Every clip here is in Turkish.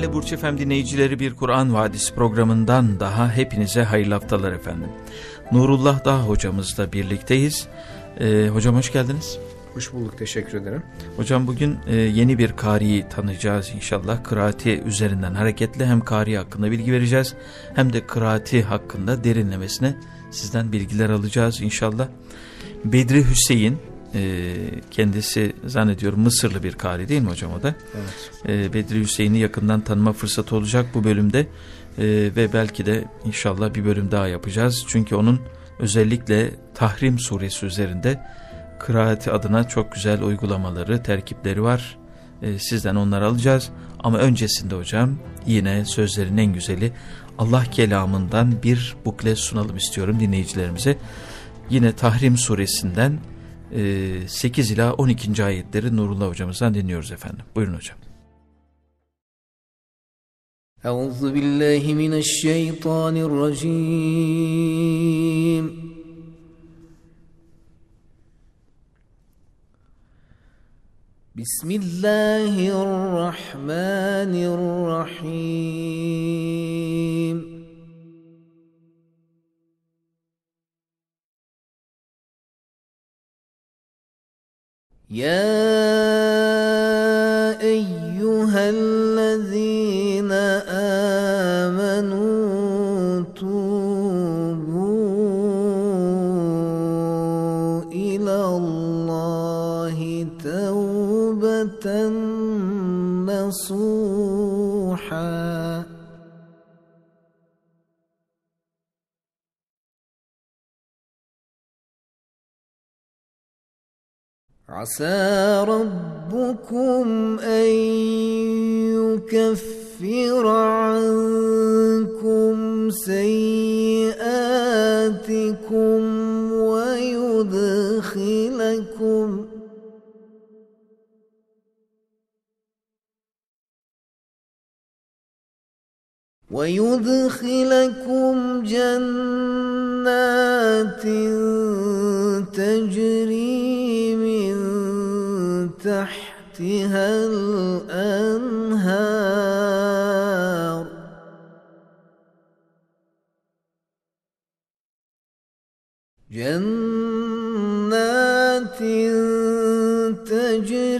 Değerli Burç Efem dinleyicileri bir Kur'an Vadisi programından daha hepinize hayırlı haftalar efendim. Nurullah Dağ hocamızla birlikteyiz. Ee, hocam hoş geldiniz. Hoş bulduk teşekkür ederim. Hocam bugün e, yeni bir kariyi tanıyacağız inşallah. Kıraati üzerinden hareketle hem kari hakkında bilgi vereceğiz hem de kıraati hakkında derinlemesine sizden bilgiler alacağız inşallah. Bedri Hüseyin e, kendisi zannediyorum Mısırlı bir kari değil mi hocam o da? Evet. E, Bedri Hüseyin'i yakından tanıma fırsatı olacak bu bölümde e, ve belki de inşallah bir bölüm daha yapacağız. Çünkü onun özellikle Tahrim suresi üzerinde kıraati adına çok güzel uygulamaları, terkipleri var. E, sizden onları alacağız. Ama öncesinde hocam yine sözlerin en güzeli Allah kelamından bir bukle sunalım istiyorum dinleyicilerimize. Yine Tahrim suresinden 8 ila 12. ayetleri Nurullah hocamızdan dinliyoruz efendim. Buyurun hocam. Euzu billahi mineşşeytanirracim. Bismillahirrahmanirrahim. يا ايها الذين امنوا توبوا إلى الله توبه نصوحا عسى ربكم أن يكفر عنكم سيئاتكم ويدخلكم ويدخلكم جنات تجري من تحتها الأنهار. جنات تجري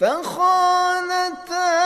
فخانته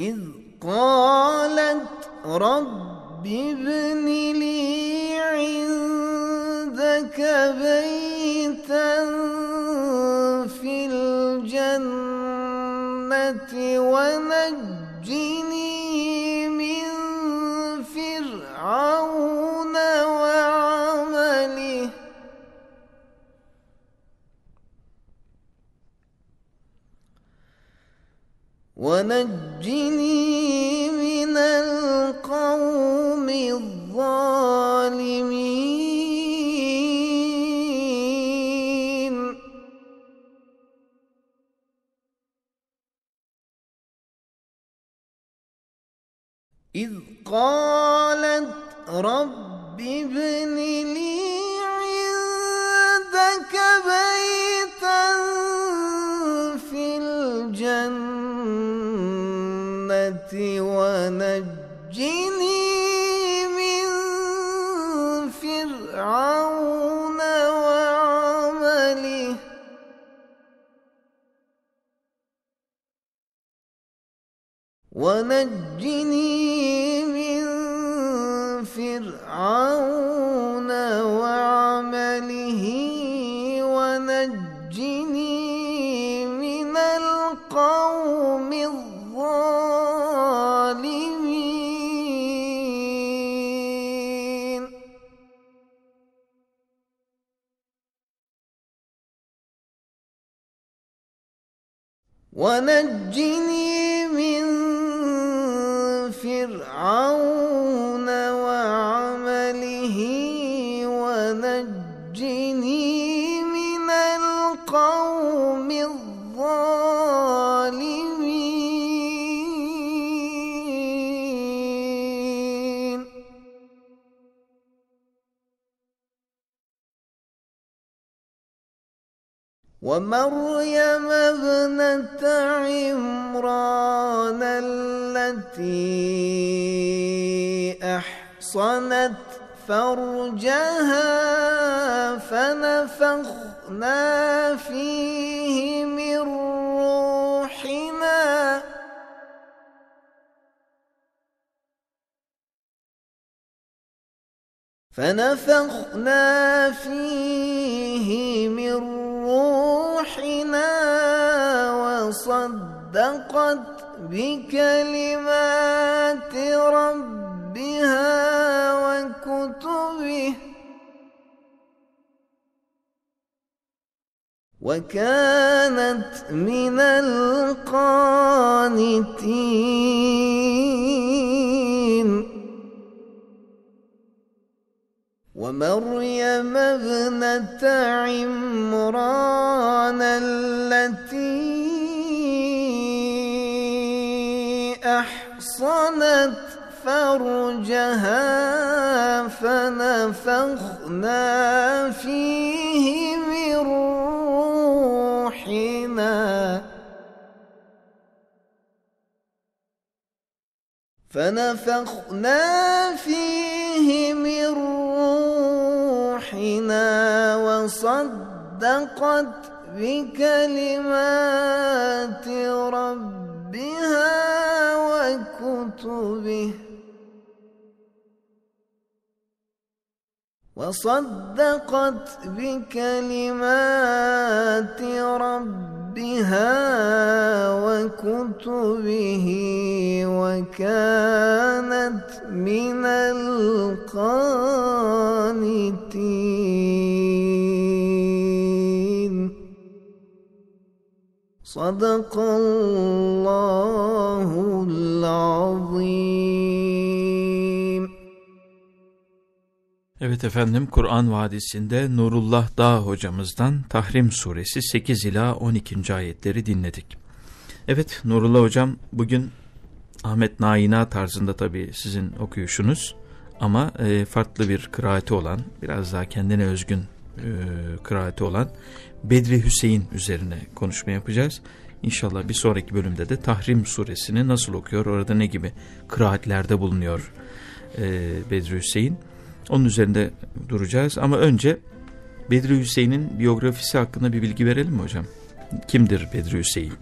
إذ قالت رب ابن لي عندك بيتا في الجنة ونجني من فرعون وعمله. ونجني نجني ونجنا ونجني من فرعون وعمله ونجني من القوم الظالمين. ومريم فرجها فنفخنا فيه من روحنا فنفخنا فيه من روحنا وصدقت بكلمات ربها وكتبه وكانت من القانتين. ومريم ابنة عمران التي أحصنت فرجها فنفخنا فيه من روحنا. فنفخنا فيه من روحنا وصدقت بكلمات ربها وكتبه. وصدقت بكلمات ربها وكتبه وكانت من القانتين. صدق الله العظيم. Evet efendim Kur'an Vadisi'nde Nurullah Dağ hocamızdan Tahrim suresi 8 ila 12. ayetleri dinledik. Evet Nurullah hocam bugün Ahmet Naina tarzında tabii sizin okuyuşunuz ama e, farklı bir kıraati olan biraz daha kendine özgün e, kıraati olan Bedri Hüseyin üzerine konuşma yapacağız. İnşallah bir sonraki bölümde de Tahrim suresini nasıl okuyor orada ne gibi kıraatlerde bulunuyor e, Bedri Hüseyin. Onun üzerinde duracağız ama önce Bedri Hüseyin'in biyografisi hakkında bir bilgi verelim mi hocam? Kimdir Bedri Hüseyin?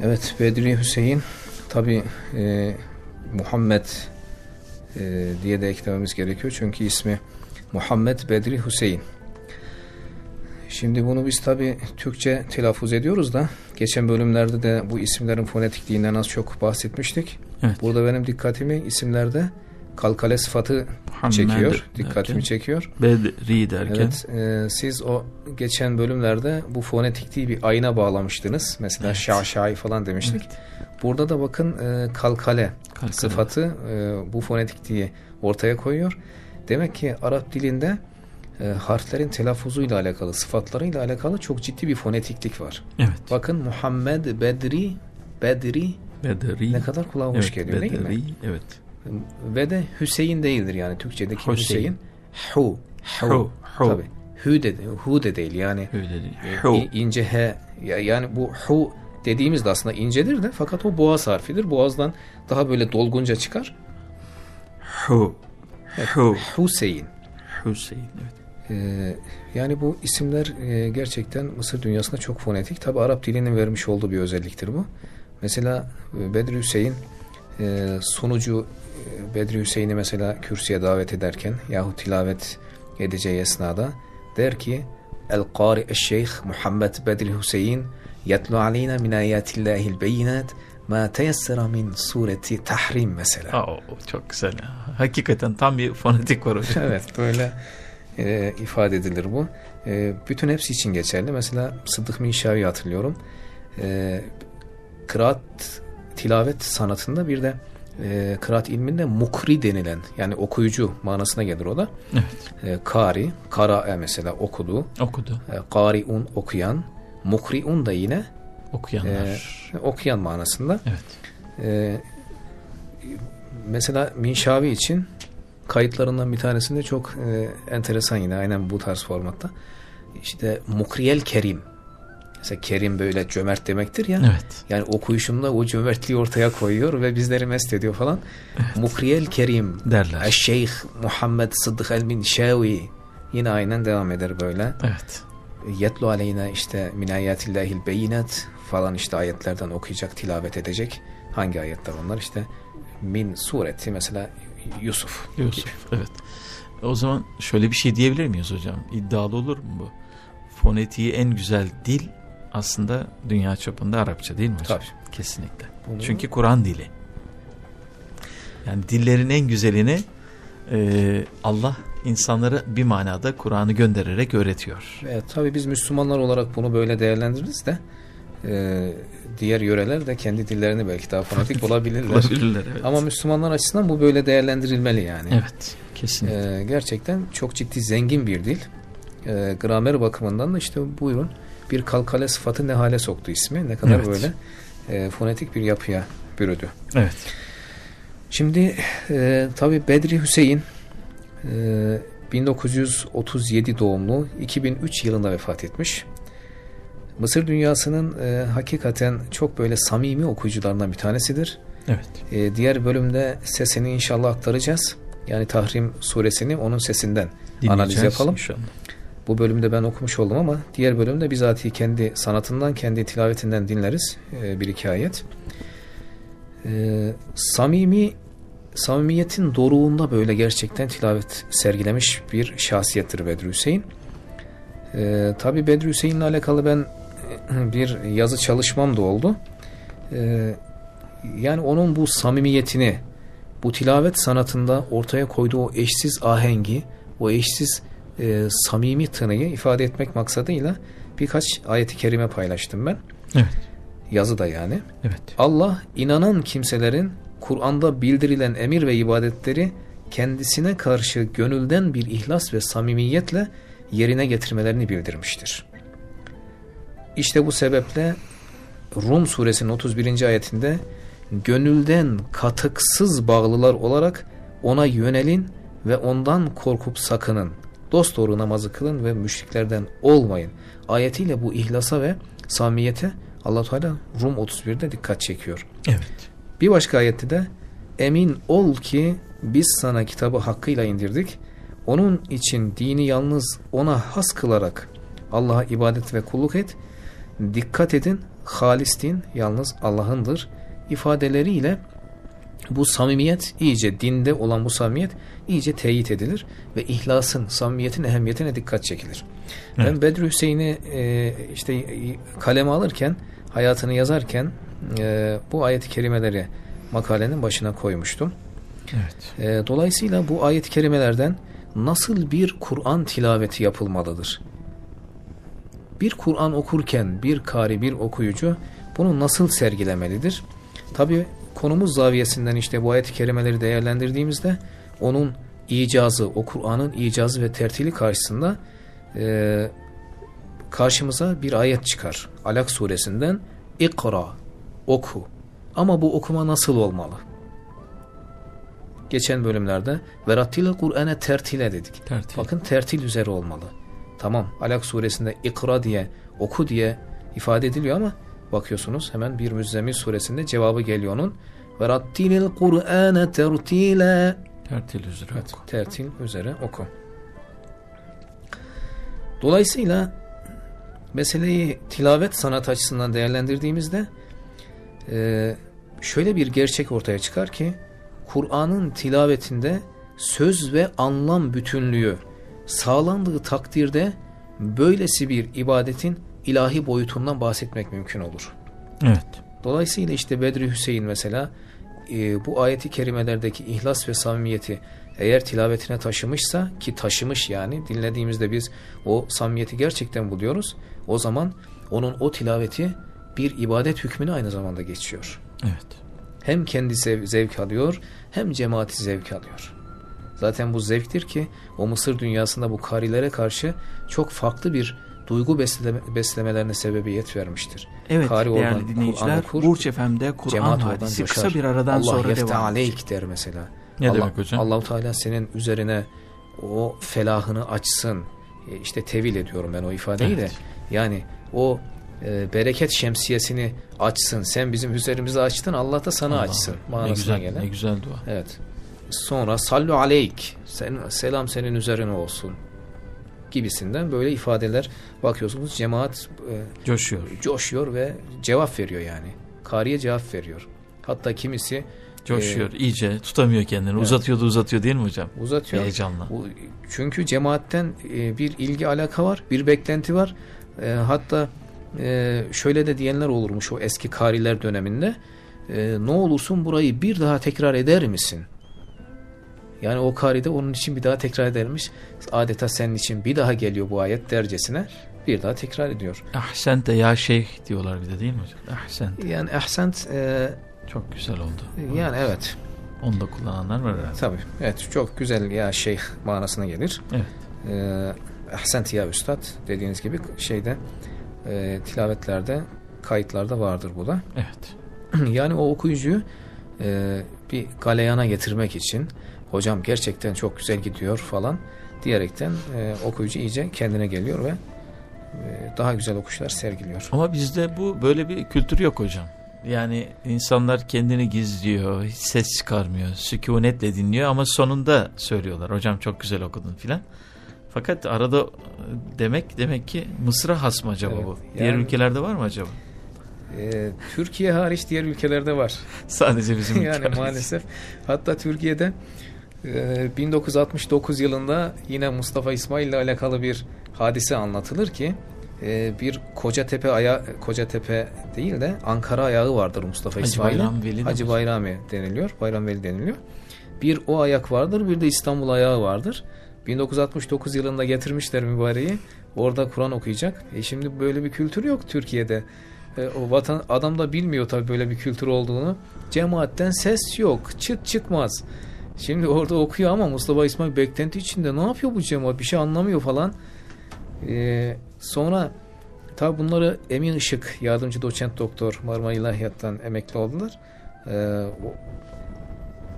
Evet Bedri Hüseyin tabi e, Muhammed e, diye de eklememiz gerekiyor. Çünkü ismi Muhammed Bedri Hüseyin. Şimdi bunu biz tabi Türkçe telaffuz ediyoruz da geçen bölümlerde de bu isimlerin fonetikliğinden az çok bahsetmiştik. Evet. Burada benim dikkatimi isimlerde kalkale sıfatı Muhammed çekiyor. Dikkatimi derken, çekiyor. Bedri derken. Evet, e, siz o geçen bölümlerde bu fonetikliği bir ayna bağlamıştınız. Mesela Evet. şaşay falan demiştik. Burada da bakın e, kalkale, Kalkale. sıfatı e, bu fonetikliği ortaya koyuyor. Demek ki Arap dilinde e, harflerin telaffuzuyla alakalı, sıfatlarıyla alakalı çok ciddi bir fonetiklik var. Evet. Bakın Muhammed, Bedri, Bedri Bedri. ne kadar kulağa hoş evet, geliyor değil mi? Bedri, Evet. Ve de Hüseyin değildir yani Türkçedeki Hüseyin. Hüseyin. Hu. Hu, hu. Tabii. Hü de, hu de değil yani. Öyle değil. e, Hu. ince he. Ya- Yani bu hu dediğimiz de aslında incedir de fakat o boğaz harfidir. Boğazdan daha böyle dolgunca çıkar. Hu. Hu. Hüseyin. Hüseyin. Evet. Ee, yani bu isimler e, gerçekten Mısır dünyasında çok fonetik. Tabi Arap dilinin vermiş olduğu bir özelliktir bu. Mesela e, Bedri Hüseyin e, sunucu e, Bedri Hüseyin'i mesela kürsüye davet ederken yahut tilavet edeceği esnada der ki El Qari Eşşeyh Muhammed Bedri Hüseyin yetlu aleyna min ayatillahil beyinat ma teyessera min sureti tahrim mesela. Aa, çok güzel. Hakikaten tam bir fonetik var hocam. evet böyle e, ifade edilir bu. E, bütün hepsi için geçerli. Mesela Sıddık Minşavi'yi hatırlıyorum. e, kıraat tilavet sanatında bir de e, kıraat ilminde mukri denilen yani okuyucu manasına gelir o da. Evet. E, kari, kara mesela okudu. Okudu. E, kariun okuyan. Mukriun da yine Okuyanlar. e, okuyan manasında. evet. E, mesela Minşavi için kayıtlarından bir tanesinde çok e, enteresan yine aynen bu tarz formatta. İşte Mukriyel Kerim. Mesela Kerim böyle cömert demektir ya. Evet. Yani okuyuşunda o cömertliği ortaya koyuyor ve bizleri mest ediyor falan. Mukriyel Kerim Derler. Şeyh Muhammed Sıddık El Minşavi yine aynen devam eder böyle. Evet. Yetlu aleyna işte min ayatillahil beyinat falan işte ayetlerden okuyacak, tilavet edecek. Hangi ayetler onlar? işte min sureti mesela Yusuf. Yusuf. Evet. O zaman şöyle bir şey diyebilir miyiz hocam? İddialı olur mu bu? Fonetiği en güzel dil aslında dünya çapında Arapça değil mi hocam? Tabii. Kesinlikle. Bunu- Çünkü Kur'an dili. Yani dillerin en güzelini e, Allah insanlara bir manada Kur'an'ı göndererek öğretiyor. Evet, tabii biz Müslümanlar olarak bunu böyle değerlendiririz de e, diğer yöreler de kendi dillerini belki daha fanatik olabilirler. Olabilirler, evet. Ama Müslümanlar açısından bu böyle değerlendirilmeli yani. Evet. Kesinlikle. E, gerçekten çok ciddi zengin bir dil. E, gramer bakımından da işte buyurun bir kalkale sıfatı ne hale soktu ismi. Ne kadar Evet. böyle e, fonetik bir yapıya bürüdü. evet. Şimdi e, tabi Bedri Hüseyin e, 1937 doğumlu 2003 yılında vefat etmiş. Mısır dünyasının e, hakikaten çok böyle samimi okuyucularından bir tanesidir. Evet. E, diğer bölümde sesini inşallah aktaracağız. Yani Tahrim suresini onun sesinden analiz yapalım. inşallah. Bu bölümde ben okumuş oldum ama diğer bölümde bizatihi kendi sanatından, kendi tilavetinden dinleriz e, bir iki ayet. E, samimi, samimiyetin doruğunda böyle gerçekten tilavet sergilemiş bir şahsiyettir Bedri Hüseyin. E, Tabi Bedri Hüseyin'le alakalı ben bir yazı çalışmam da oldu. Yani onun bu samimiyetini, bu tilavet sanatında ortaya koyduğu o eşsiz ahengi, o eşsiz e, samimi tınıyı ifade etmek maksadıyla birkaç ayeti kerime paylaştım ben. Evet. Yazı da yani. Evet. Allah inanan kimselerin Kur'an'da bildirilen emir ve ibadetleri kendisine karşı gönülden bir ihlas ve samimiyetle yerine getirmelerini bildirmiştir. İşte bu sebeple Rum suresinin 31. ayetinde gönülden katıksız bağlılar olarak ona yönelin ve ondan korkup sakının. Dost doğru namazı kılın ve müşriklerden olmayın. Ayetiyle bu ihlasa ve samimiyete allah Teala Rum 31'de dikkat çekiyor. Evet. Bir başka ayette de emin ol ki biz sana kitabı hakkıyla indirdik. Onun için dini yalnız ona has kılarak Allah'a ibadet ve kulluk et. Dikkat edin halis din yalnız Allah'ındır ifadeleriyle bu samimiyet iyice dinde olan bu samimiyet iyice teyit edilir ve ihlasın, samimiyetin ehemmiyetine dikkat çekilir. Ben Evet. Bedri Hüseyin'i e, işte kaleme alırken, hayatını yazarken e, bu ayet-i kerimeleri makalenin başına koymuştum. Evet. E, dolayısıyla bu ayet-i kerimelerden nasıl bir Kur'an tilaveti yapılmalıdır? Bir Kur'an okurken bir kari, bir okuyucu bunu nasıl sergilemelidir? Tabi konumuz zaviyesinden işte bu ayet-i kerimeleri değerlendirdiğimizde onun icazı, o Kur'an'ın icazı ve tertili karşısında e, karşımıza bir ayet çıkar. Alak suresinden İkra, oku. Ama bu okuma nasıl olmalı? Geçen bölümlerde verattil Kur'an'e tertile dedik. Tertil. Bakın tertil üzere olmalı. Tamam Alak suresinde ikra diye oku diye ifade ediliyor ama bakıyorsunuz hemen bir Müzzemmil suresinde cevabı geliyor onun. Verattilil Kur'ane tertile Tertil üzere Evet, oku. tertil üzere oku. Dolayısıyla meseleyi tilavet sanat açısından değerlendirdiğimizde e, şöyle bir gerçek ortaya çıkar ki Kur'an'ın tilavetinde söz ve anlam bütünlüğü sağlandığı takdirde böylesi bir ibadetin ilahi boyutundan bahsetmek mümkün olur. Evet. Dolayısıyla işte Bedri Hüseyin mesela e, bu ayeti kerimelerdeki ihlas ve samimiyeti eğer tilavetine taşımışsa ki taşımış yani dinlediğimizde biz o samimiyeti gerçekten buluyoruz. O zaman onun o tilaveti bir ibadet hükmünü aynı zamanda geçiyor. Evet. Hem kendi zev- zevk alıyor hem cemaati zevk alıyor. Zaten bu zevktir ki o Mısır dünyasında bu karilere karşı çok farklı bir duygu besleme, beslemelerine sebebiyet vermiştir. Evet Kari değerli oradan dinleyiciler okur, Burç FM'de Kur'an hadisi coşar. kısa bir aradan Allah sonra devam edecek. der mesela. Ne Allah, demek hocam? Allahu Teala senin üzerine o felahını açsın. E, İşte tevil ediyorum ben o ifadeyi Evet. de. Yani o e, bereket şemsiyesini açsın. Sen bizim üzerimizi açtın Allah da sana Allah açsın. Ne güzel, gelen. ne güzel dua. Evet. Sonra sallu aleyk. Sen, selam senin üzerine olsun. Gibisinden böyle ifadeler bakıyorsunuz cemaat e, Coşuyor. coşuyor ve cevap veriyor yani. Kariye cevap veriyor. Hatta kimisi Coşuyor. iyice tutamıyor kendini. Uzatıyor da uzatıyor değil mi hocam? uzatıyor. Heyecanla. Çünkü cemaatten e, bir ilgi alaka var, bir beklenti var. E, hatta e, şöyle de diyenler olurmuş o eski kariler döneminde. E, ne olursun burayı bir daha tekrar eder misin? Yani o kari de onun için bir daha tekrar edermiş. Adeta senin için bir daha geliyor bu ayet dercesine. Bir daha tekrar ediyor. Ahsente ya şeyh diyorlar bir de değil mi hocam? Ahsente. Yani ahsent e, Çok güzel oldu. yani evet. Onu da kullananlar var herhalde. Tabii. Evet çok güzel ya şeyh manasına gelir. Evet. Ee, ahsent ya üstad dediğiniz gibi şeyde e, tilavetlerde kayıtlarda vardır bu da. Evet. yani o okuyucuyu e, bir galeyana getirmek için hocam gerçekten çok güzel gidiyor falan diyerekten e, okuyucu iyice kendine geliyor ve e, daha güzel okuşlar sergiliyor. Ama bizde bu böyle bir kültür yok hocam. Yani insanlar kendini gizliyor, hiç ses çıkarmıyor, sükunetle dinliyor ama sonunda söylüyorlar. Hocam çok güzel okudun filan. Fakat arada e, demek demek ki Mısır'a has mı acaba Evet, bu? Diğer yani- ülkelerde var mı acaba? E, Türkiye hariç diğer ülkelerde var. Sadece bizim yani maalesef. Hatta Türkiye'de 1969 yılında yine Mustafa İsmail ile alakalı bir hadise anlatılır ki e, bir Kocatepe aya Kocatepe değil de Ankara ayağı vardır Mustafa Hacı İsmail'in. Bayram Hacı mi? Bayrami deniliyor. Bayram Veli deniliyor. Bir o ayak vardır, bir de İstanbul ayağı vardır. 1969 yılında getirmişler mübareği. Orada Kur'an okuyacak. E şimdi böyle bir kültür yok Türkiye'de. E, o vatan adam da bilmiyor tabii böyle bir kültür olduğunu. Cemaatten ses yok. Çıt çıkmaz. Şimdi orada okuyor ama Mustafa İsmail beklenti içinde ne yapıyor bu cemaat? Bir şey anlamıyor falan. E, sonra tabii bunları Emin Işık yardımcı doçent doktor Marmara İlahiyat'tan emekli oldular. E, o,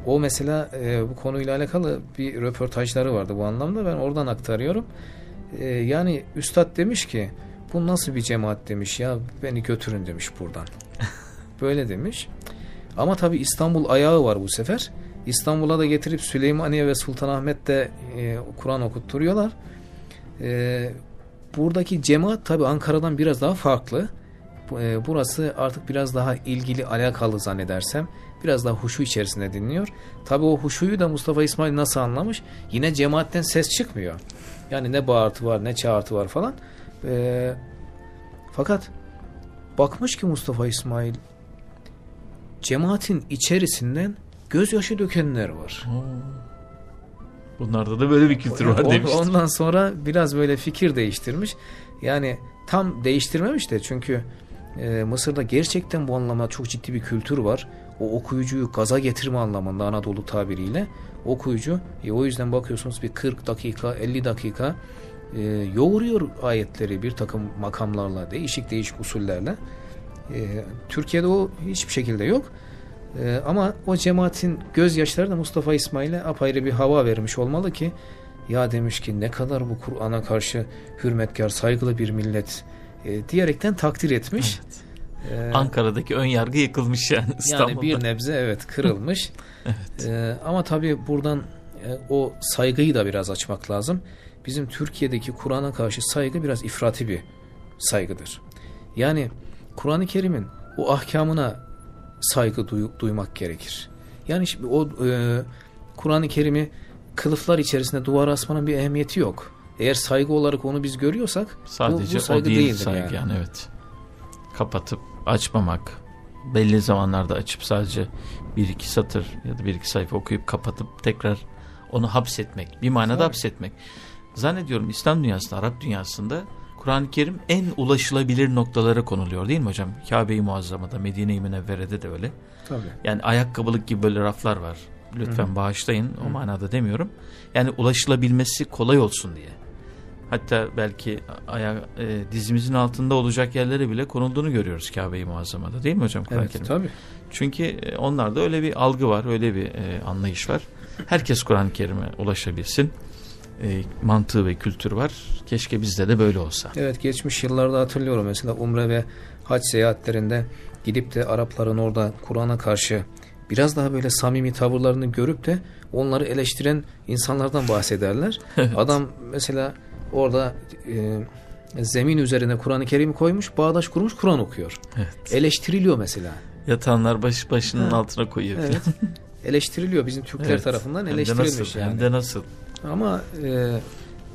o mesela e, bu konuyla alakalı bir röportajları vardı bu anlamda. Ben oradan aktarıyorum. E, yani üstad demiş ki bu nasıl bir cemaat demiş ya beni götürün demiş buradan. Böyle demiş. Ama tabi İstanbul ayağı var bu sefer. İstanbul'a da getirip Süleymaniye ve Sultanahmet'te e, Kur'an okutturuyorlar. E, buradaki cemaat tabi Ankara'dan biraz daha farklı. E, burası artık biraz daha ilgili alakalı zannedersem. Biraz daha huşu içerisinde dinliyor. Tabi o huşuyu da Mustafa İsmail nasıl anlamış? Yine cemaatten ses çıkmıyor. Yani ne bağırtı var ne çağırtı var falan. E, fakat bakmış ki Mustafa İsmail cemaatin içerisinden gözyaşı dökenler var. Bunlarda da böyle bir kültür var demiş. Ondan sonra biraz böyle fikir değiştirmiş. Yani tam değiştirmemiş de çünkü e, Mısır'da gerçekten bu anlamda çok ciddi bir kültür var. O okuyucuyu gaza getirme anlamında Anadolu tabiriyle okuyucu e, o yüzden bakıyorsunuz bir 40 dakika 50 dakika e, yoğuruyor ayetleri bir takım makamlarla değişik değişik usullerle. E, Türkiye'de o hiçbir şekilde yok. E, ama o cemaatin gözyaşları da Mustafa İsmail'e apayrı bir hava vermiş olmalı ki ya demiş ki ne kadar bu Kur'an'a karşı hürmetkar, saygılı bir millet e, diyerekten takdir etmiş. E, Ankara'daki ön yargı yıkılmış yani İstanbul'da. yani bir nebze evet kırılmış. E, ama tabii buradan e, o saygıyı da biraz açmak lazım. Bizim Türkiye'deki Kur'an'a karşı saygı biraz ifrati bir saygıdır. Yani Kur'an-ı Kerim'in o ahkamına saygı duy- duymak gerekir. Yani şimdi o e, Kur'an-ı Kerim'i kılıflar içerisinde duvara asmanın bir ehemmiyeti yok. Eğer saygı olarak onu biz görüyorsak Sadece bu, bu saygı o değil saygı yani. yani. evet. Kapatıp açmamak. Belli zamanlarda açıp sadece bir iki satır ya da bir iki sayfa okuyup kapatıp tekrar onu hapsetmek. Bir manada Tabii. hapsetmek. Zannediyorum İslam dünyasında, Arap dünyasında Kur'an-ı Kerim en ulaşılabilir noktalara konuluyor değil mi hocam? Kabe-i Muazzama'da, Medine-i Münevvere'de de öyle. Tabii. Yani ayakkabılık gibi böyle raflar var. Lütfen bağışlayın o manada demiyorum. Yani ulaşılabilmesi kolay olsun diye. Hatta belki aya, e, dizimizin altında olacak yerlere bile konulduğunu görüyoruz Kabe-i Muazzama'da değil mi hocam? Kur'an-ı Evet, tabii. Çünkü e, onlarda öyle bir algı var, öyle bir e, anlayış var. Herkes Kur'an-ı Kerim'e ulaşabilsin. E, mantığı ve kültür var. Keşke bizde de böyle olsa. Evet geçmiş yıllarda hatırlıyorum mesela umre ve hac seyahatlerinde gidip de Arapların orada Kur'an'a karşı biraz daha böyle samimi tavırlarını görüp de onları eleştiren insanlardan bahsederler. Adam mesela orada e, zemin üzerine Kur'an-ı Kerim'i koymuş, bağdaş kurmuş Kur'an okuyor. Evet. Eleştiriliyor mesela. Yatanlar baş başının Ha. altına koyuyor. Evet. eleştiriliyor bizim Türkler Evet. tarafından Hem de eleştirilmiş nasıl, yani. Hem de nasıl? Ama e,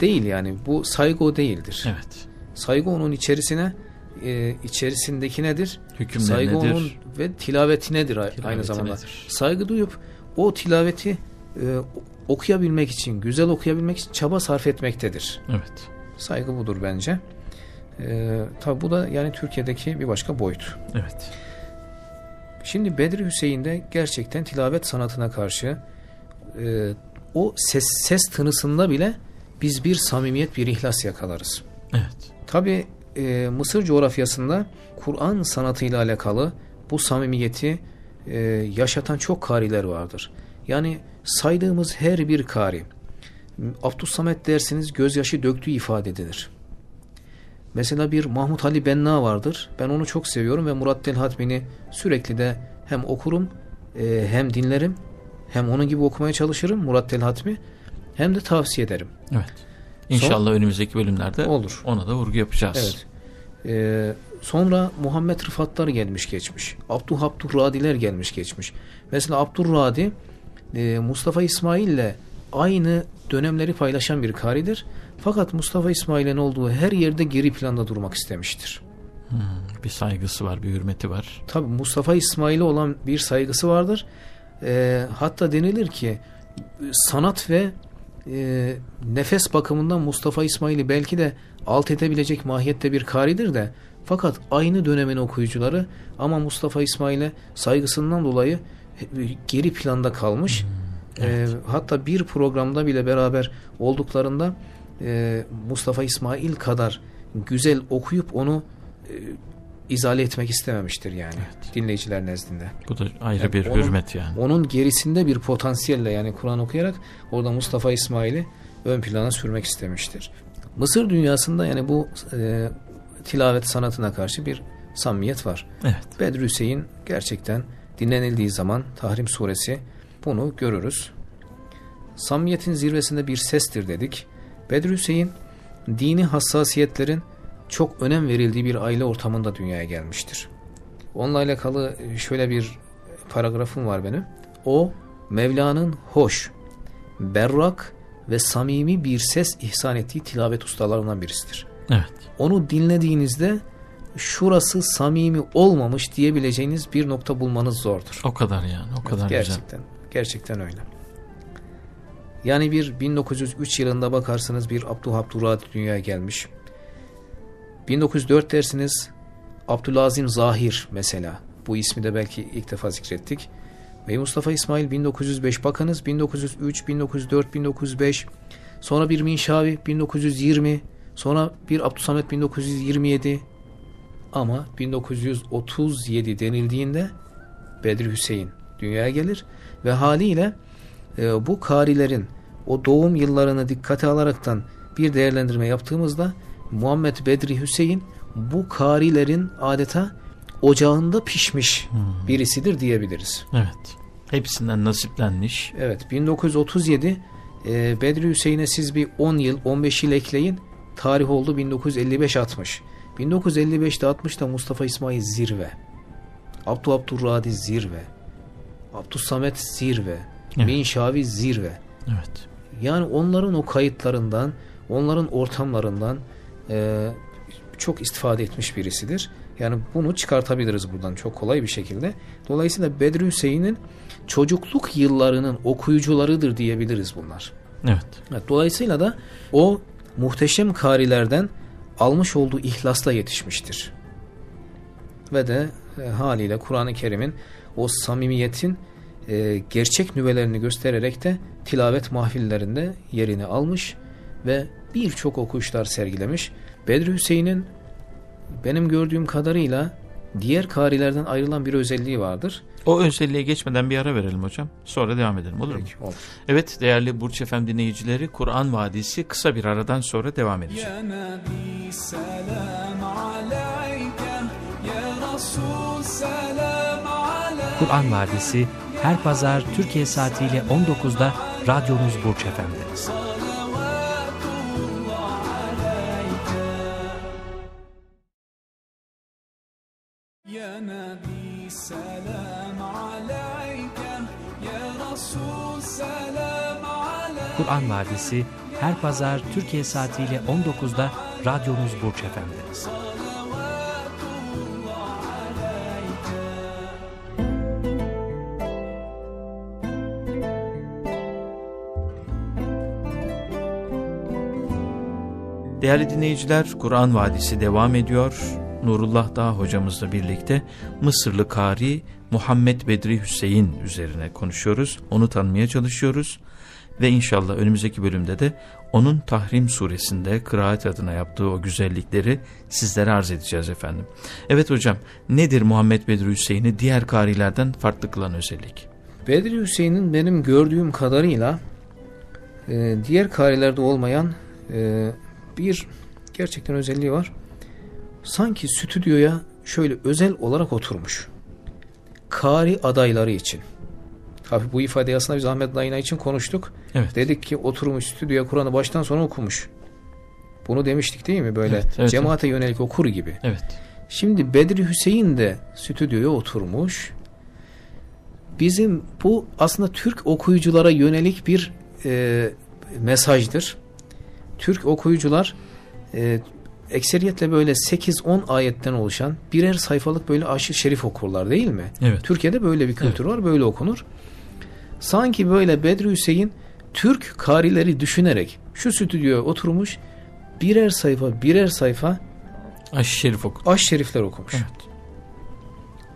değil yani bu saygı o değildir. Evet. Saygı onun içerisine e, içerisindeki nedir? Hükümleri Saygı nedir? onun ve tilaveti nedir a- aynı Tilaveti zamanda. nedir? Saygı duyup o tilaveti e, okuyabilmek için, güzel okuyabilmek için çaba sarf etmektedir. Evet. Saygı budur bence. E, tabi bu da yani Türkiye'deki bir başka boyut. Evet. Şimdi Bedri Hüseyin'de gerçekten tilavet sanatına karşı e, o ses, ses tınısında bile biz bir samimiyet, bir ihlas yakalarız. Evet. Tabi e, Mısır coğrafyasında Kur'an sanatıyla alakalı bu samimiyeti e, yaşatan çok kariler vardır. Yani saydığımız her bir kari Abdüssamet dersiniz gözyaşı döktüğü ifade edilir. Mesela bir Mahmut Ali Benna vardır. Ben onu çok seviyorum ve Murattel Hatmi'ni sürekli de hem okurum e, hem dinlerim hem onun gibi okumaya çalışırım Murattel Hatmi hem de tavsiye ederim. Evet. İnşallah önümüzdeki bölümlerde Olur. ona da vurgu yapacağız. Evet. Ee, sonra Muhammed Rıfatlar gelmiş geçmiş. Abduh Abdurradiler gelmiş geçmiş. Mesela Abdurradi e, Mustafa İsmail ile aynı dönemleri paylaşan bir karidir. Fakat Mustafa İsmail'in olduğu her yerde geri planda durmak istemiştir. Hmm, bir saygısı var, bir hürmeti var. Tabi Mustafa İsmail'e olan bir saygısı vardır. Ee, hatta denilir ki e, sanat ve e, nefes bakımından Mustafa İsmail'i belki de alt edebilecek mahiyette bir karidir de fakat aynı dönemin okuyucuları ama Mustafa İsmail'e saygısından dolayı e, geri planda kalmış. Ee, hatta bir programda bile beraber olduklarında e, Mustafa İsmail kadar güzel okuyup onu e, izale etmek istememiştir yani dinleyiciler nezdinde. Bu da ayrı Yani bir onun- hürmet yani. Onun gerisinde bir potansiyelle yani Kur'an okuyarak orada Mustafa İsmail'i ön plana sürmek istemiştir. Mısır dünyasında yani bu e, tilavet sanatına karşı bir samimiyet var. Evet. Bedri Hüseyin gerçekten dinlenildiği zaman Tahrim suresi bunu görürüz. Samimiyetin zirvesinde bir sestir dedik. Bedri Hüseyin dini hassasiyetlerin çok önem verildiği bir aile ortamında dünyaya gelmiştir. Onunla alakalı şöyle bir paragrafım var benim. O Mevla'nın hoş, berrak ve samimi bir ses ihsan ettiği tilavet ustalarından birisidir. Evet. Onu dinlediğinizde şurası samimi olmamış diyebileceğiniz bir nokta bulmanız zordur. O kadar yani. O kadar güzel. gerçekten, gerçekten öyle. Yani bir 1903 yılında bakarsınız bir Abdülh Abdurrahit dünyaya gelmiş. 1904 dersiniz Abdülazim Zahir mesela. Bu ismi de belki ilk defa zikrettik. Ve Mustafa İsmail 1905 bakınız 1903, 1904, 1905 sonra bir Minşavi 1920 sonra bir Abdüsamet 1927 ama 1937 denildiğinde Bedri Hüseyin dünyaya gelir ve haliyle e, bu karilerin o doğum yıllarını dikkate alaraktan bir değerlendirme yaptığımızda Muhammed Bedri Hüseyin bu karilerin adeta ocağında pişmiş birisidir diyebiliriz. Evet. Hepsinden nasiplenmiş. Evet 1937 e, Bedri Hüseyin'e siz bir 10 yıl 15 yıl ekleyin tarih oldu 1955-60. 1955'te 60'da Mustafa İsmail zirve. Abdü Abdurradi zirve. Abdüssamet zirve. Evet. Minşavi zirve. Evet. Yani onların o kayıtlarından, onların ortamlarından e, çok istifade etmiş birisidir. Yani bunu çıkartabiliriz buradan çok kolay bir şekilde. Dolayısıyla Bedri Hüseyin'in çocukluk yıllarının okuyucularıdır diyebiliriz bunlar. Evet. Evet, dolayısıyla da o muhteşem karilerden almış olduğu ihlasla yetişmiştir. Ve de e, haliyle Kur'an-ı Kerim'in o samimiyetin e, gerçek nüvelerini göstererek de tilavet mahfillerinde yerini almış ve birçok okuyuşlar sergilemiş. Bedri Hüseyin'in benim gördüğüm kadarıyla diğer karilerden ayrılan bir özelliği vardır. O özelliğe geçmeden bir ara verelim hocam. Sonra devam edelim olur Peki, mu? Olur. Evet değerli Burç Efem dinleyicileri Kur'an Vadisi kısa bir aradan sonra devam edecek. Ya Nebi selam aleyke, ya Resul selam. Kur'an Vadisi her pazar Türkiye saatiyle 19'da radyonuz Burç Efem'de. يا نبي سلام عليك يا رسول سلام عليك Kur'an Vadisi her pazar Türkiye saatiyle 19'da radyonuz Burç Efendi. صلوات الله عليك Değerli dinleyiciler Kur'an Vadisi devam ediyor. Nurullah Dağ hocamızla birlikte Mısırlı Kari Muhammed Bedri Hüseyin üzerine konuşuyoruz. Onu tanımaya çalışıyoruz. Ve inşallah önümüzdeki bölümde de onun Tahrim suresinde kıraat adına yaptığı o güzellikleri sizlere arz edeceğiz efendim. Evet hocam nedir Muhammed Bedri Hüseyin'i diğer karilerden farklı kılan özellik? Bedri Hüseyin'in benim gördüğüm kadarıyla e, diğer karilerde olmayan e, bir gerçekten özelliği var. Sanki stüdyoya şöyle özel olarak oturmuş. Kari adayları için. Tabi bu ifadeyi aslında biz Ahmet Dayına için konuştuk. Evet. Dedik ki oturmuş stüdyoya Kur'an'ı baştan sona okumuş. Bunu demiştik değil mi? Böyle Evet, evet, cemaate yönelik okur gibi. Evet. Şimdi Bedri Hüseyin de stüdyoya oturmuş. Bizim bu aslında Türk okuyuculara yönelik bir e, mesajdır. Türk okuyucular e, ekseriyetle böyle 8-10 ayetten oluşan birer sayfalık böyle aşırı şerif okurlar değil mi? Evet. Türkiye'de böyle bir kültür var, böyle okunur. Sanki böyle Bedri Hüseyin Türk karileri düşünerek şu stüdyoya oturmuş birer sayfa birer sayfa Aş Şerif oku. aş şerifler okumuş. Evet.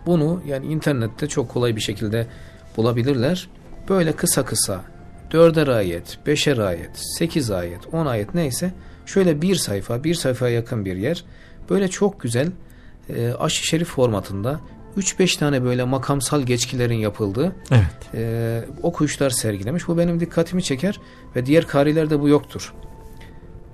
Bunu yani internette çok kolay bir şekilde bulabilirler. Böyle kısa kısa dörder ayet, beşer ayet, sekiz ayet, on ayet neyse şöyle bir sayfa, bir sayfaya yakın bir yer. Böyle çok güzel e, aş-ı şerif formatında 3-5 tane böyle makamsal geçkilerin yapıldığı Evet. e, okuyuşlar sergilemiş. Bu benim dikkatimi çeker ve diğer karilerde bu yoktur.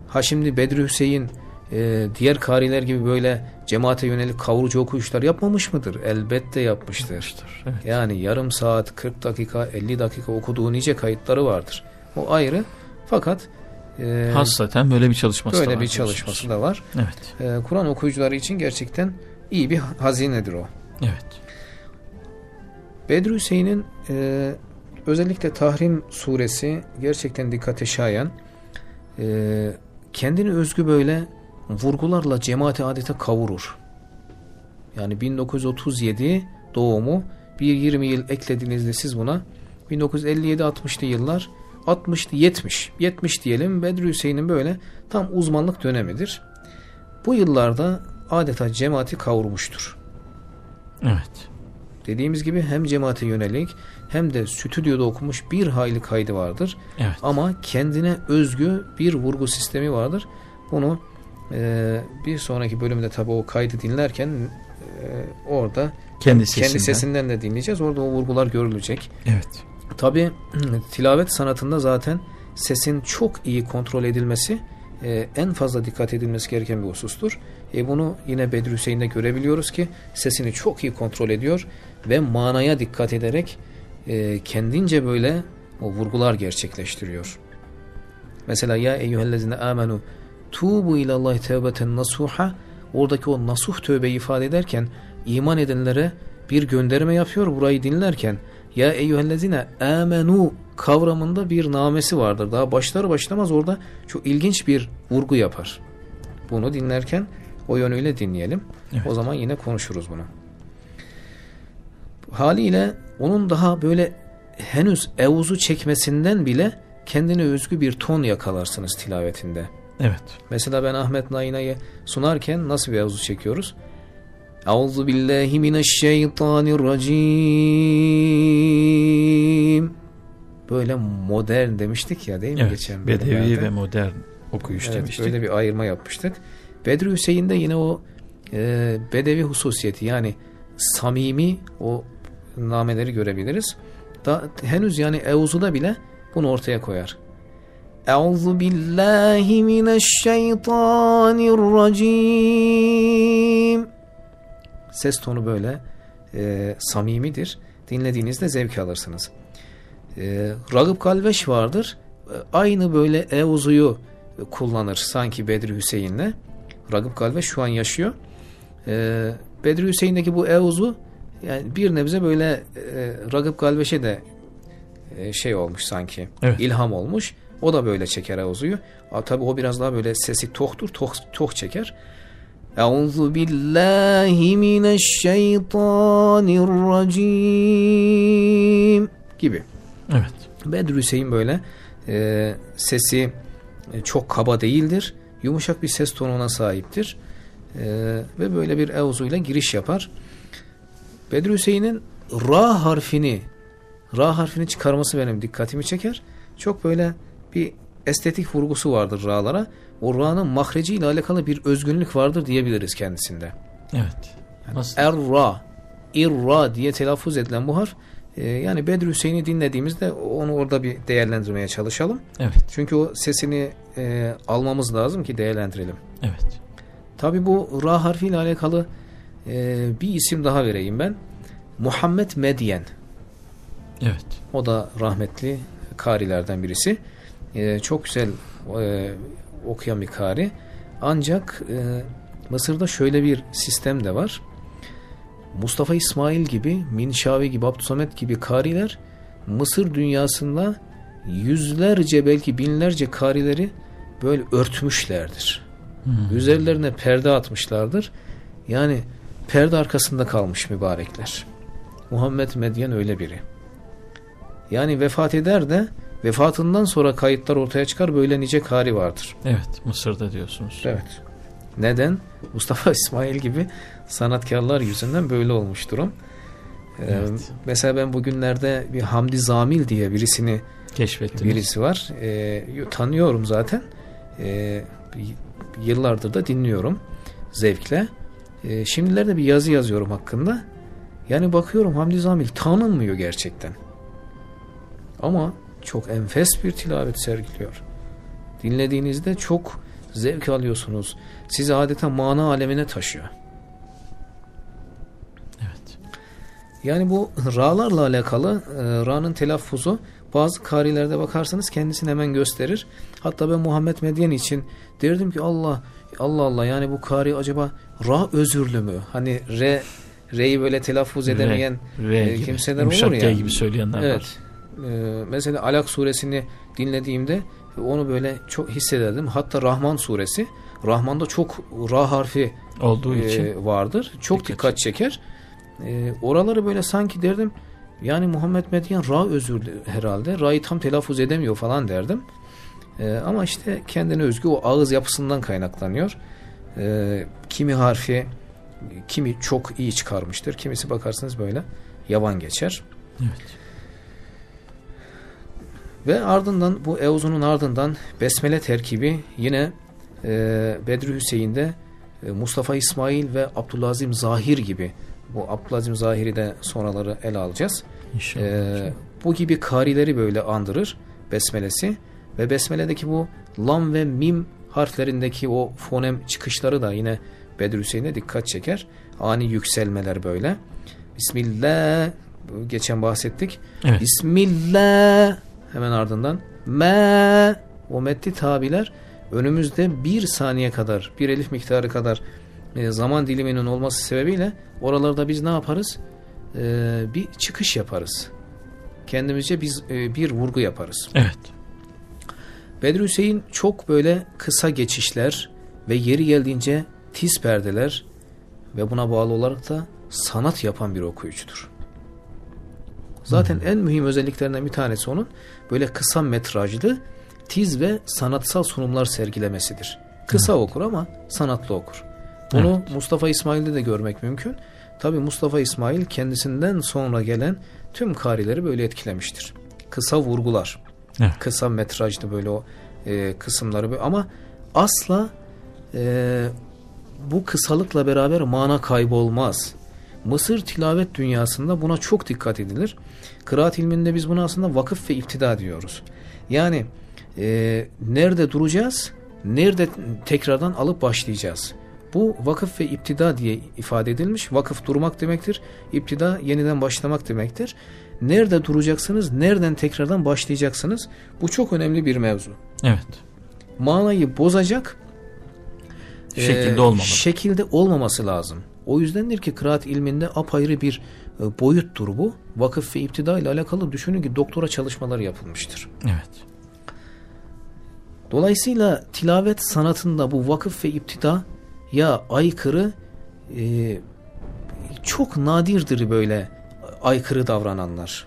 Ha şimdi Bedri Hüseyin e, diğer kariler gibi böyle cemaate yönelik kavurucu okuyuşlar yapmamış mıdır? Elbette yapmıştır. Evet. Yani yarım saat, 40 dakika, 50 dakika okuduğu nice kayıtları vardır. O ayrı. Fakat e, Hassaten böyle bir çalışması da böyle var bir diyorsunuz. çalışması da var. Evet. E, Kur'an okuyucuları için gerçekten iyi bir hazinedir o. Evet. Bedri Hüseyin'in e, özellikle Tahrim suresi gerçekten dikkate şayan. E, kendini özgü böyle vurgularla cemaati adeta kavurur. Yani 1937 doğumu bir 20 yıl eklediğinizde siz buna 1957-60'lı yıllar 60'lı 70 70 diyelim Bedri Hüseyin'in böyle tam uzmanlık dönemidir. Bu yıllarda adeta cemaati kavurmuştur. Evet. Dediğimiz gibi hem cemaate yönelik hem de stüdyoda okumuş bir hayli kaydı vardır. Evet. Ama kendine özgü bir vurgu sistemi vardır. Bunu e, bir sonraki bölümde tabi o kaydı dinlerken e, orada Kendi kendi sesinden. sesinden de dinleyeceğiz. Orada o vurgular görülecek. Evet. Tabi tilavet sanatında zaten sesin çok iyi kontrol edilmesi e, en fazla dikkat edilmesi gereken bir husustur. E, bunu yine Bedri Hüseyin'de görebiliyoruz ki sesini çok iyi kontrol ediyor ve manaya dikkat ederek e, kendince böyle o vurgular gerçekleştiriyor. Mesela ya eyyühellezine amenu tubu ilallahi tevbeten nasuha oradaki o nasuh tövbeyi ifade ederken iman edenlere bir gönderme yapıyor burayı dinlerken ya eyyühellezine amenu kavramında bir namesi vardır. Daha başlar başlamaz orada çok ilginç bir vurgu yapar. Bunu dinlerken o yönüyle dinleyelim. Evet. O zaman yine konuşuruz bunu. Haliyle onun daha böyle henüz evuzu çekmesinden bile kendine özgü bir ton yakalarsınız tilavetinde. Evet. Mesela ben Ahmet Naina'yı sunarken nasıl bir havuzu çekiyoruz? Euzu billahi mineşşeytanirracim. Böyle modern demiştik ya değil mi Evet. geçen Bedevi ve modern okuyuş Evet, demiştik. Böyle bir ayırma yapmıştık. Bedri Hüseyin'de yine o e, bedevi hususiyeti yani samimi o nameleri görebiliriz. Da, henüz yani Euz'da bile bunu ortaya koyar. Euzu billahi mineşşeytanirracim. Ses tonu böyle e, samimidir. Dinlediğinizde zevk alırsınız. E, Ragıp Kalveş vardır. E, aynı böyle Euz'uyu kullanır sanki Bedri Hüseyin'le. Ragıp Kalveş şu an yaşıyor. E, Bedri Hüseyin'deki bu Euz'u yani bir nebze böyle e, Ragıp Kalveş'e de e, şey olmuş sanki. Evet. ilham olmuş. O da böyle çeker Euz'uyu. Tabi o biraz daha böyle sesi tohtur. Toh, toh çeker. Euzu billahi mineşşeytanirracim gibi. Evet. Bedri Hüseyin böyle e, sesi e, çok kaba değildir. Yumuşak bir ses tonuna sahiptir. E, ve böyle bir evzuyla giriş yapar. Bedri Hüseyin'in ra harfini ra harfini çıkarması benim dikkatimi çeker. Çok böyle bir estetik vurgusu vardır ra'lara. O ra'nın mahreci ile alakalı bir özgünlük vardır diyebiliriz kendisinde. Evet. Nasıl? Er-ra, ir-ra diye telaffuz edilen bu harf e, yani Bedri Hüseyin'i dinlediğimizde onu orada bir değerlendirmeye çalışalım. Evet. Çünkü o sesini e, almamız lazım ki değerlendirelim. Evet. Tabi bu ra harfiyle alakalı e, bir isim daha vereyim ben. Muhammed Medyen. Evet. O da rahmetli karilerden birisi. E, çok güzel e, okuyan bir kari. Ancak e, Mısır'da şöyle bir sistem de var. Mustafa İsmail gibi, Minşavi gibi, Abdüsamet gibi kariler Mısır dünyasında yüzlerce belki binlerce karileri böyle örtmüşlerdir. Hmm. Üzerlerine perde atmışlardır. Yani perde arkasında kalmış mübarekler. Muhammed Medyen öyle biri. Yani vefat eder de vefatından sonra kayıtlar ortaya çıkar böyle nice kari vardır. Evet. Mısır'da diyorsunuz. Evet. Neden? Mustafa İsmail gibi sanatkarlar yüzünden böyle olmuş durum. Ee, Evet. mesela ben bugünlerde bir Hamdi Zamil diye birisini Keşfettiniz. birisi var. Ee, tanıyorum zaten. Ee, yıllardır da dinliyorum zevkle. Ee, şimdilerde bir yazı yazıyorum hakkında. Yani bakıyorum Hamdi Zamil tanınmıyor gerçekten. Ama çok enfes bir tilavet sergiliyor. Dinlediğinizde çok zevk alıyorsunuz. Sizi adeta mana alemine taşıyor. Evet. Yani bu ra'larla alakalı e, ra'nın telaffuzu bazı karilerde bakarsanız kendisini hemen gösterir. Hatta ben Muhammed Medyen için derdim ki Allah Allah Allah yani bu kari acaba ra özürlü mü? Hani re re'yi böyle telaffuz edemeyen R e, gibi. kimseler olur ya. gibi söyleyenler var. E, mesela Alak suresini dinlediğimde onu böyle çok hissederdim. Hatta Rahman suresi Rahman'da çok ra harfi Olduğu e, için. vardır. Çok Dikkat dikkat çeker. E, oraları böyle sanki derdim yani Muhammed Medyen Ra özürlü herhalde. Ra'yı tam telaffuz edemiyor falan derdim. E, ama işte kendine özgü o ağız yapısından kaynaklanıyor. E, kimi harfi kimi çok iyi çıkarmıştır. Kimisi bakarsınız böyle yavan geçer. Evet. Ve ardından bu Euzun'un ardından Besmele terkibi yine e, Bedri Hüseyin'de e, Mustafa İsmail ve Abdülazim Zahir gibi bu Abdülazim Zahir'i de sonraları ele alacağız. İnşallah. E, bu gibi karileri böyle andırır Besmelesi ve Besmele'deki bu lam ve mim harflerindeki o fonem çıkışları da yine Bedri Hüseyin'e dikkat çeker. Ani yükselmeler böyle. Bismillah geçen bahsettik. Evet. Bismillah hemen ardından me o metni tabiler önümüzde bir saniye kadar bir elif miktarı kadar e, zaman diliminin olması sebebiyle oralarda biz ne yaparız? E, bir çıkış yaparız. Kendimizce biz e, bir vurgu yaparız. Evet. Bedri Hüseyin çok böyle kısa geçişler ve yeri geldiğince tiz perdeler ve buna bağlı olarak da sanat yapan bir okuyucudur. Zaten en mühim özelliklerinden bir tanesi onun böyle kısa metrajlı tiz ve sanatsal sunumlar sergilemesidir. Kısa okur ama sanatlı okur. Bunu Mustafa İsmail'de de görmek mümkün. Tabi Mustafa İsmail kendisinden sonra gelen tüm karileri böyle etkilemiştir. Kısa vurgular, Evet. kısa metrajlı böyle o e, kısımları böyle- ama asla e, bu kısalıkla beraber mana kaybolmaz. Mısır tilavet dünyasında buna çok dikkat edilir. Kıraat ilminde biz buna aslında vakıf ve iftida diyoruz. Yani e, nerede duracağız, nerede tekrardan alıp başlayacağız. Bu vakıf ve iptida diye ifade edilmiş. Vakıf durmak demektir. İptida yeniden başlamak demektir. Nerede duracaksınız, nereden tekrardan başlayacaksınız? Bu çok önemli bir mevzu. Evet. Manayı bozacak Şekilde e, olmamalı. Şekilde olmaması lazım. O yüzdendir ki kıraat ilminde apayrı bir e, boyuttur bu. Vakıf ve iptida ile alakalı düşünün ki doktora çalışmaları yapılmıştır. Evet. Dolayısıyla tilavet sanatında bu vakıf ve iptida ya aykırı e, çok nadirdir böyle aykırı davrananlar.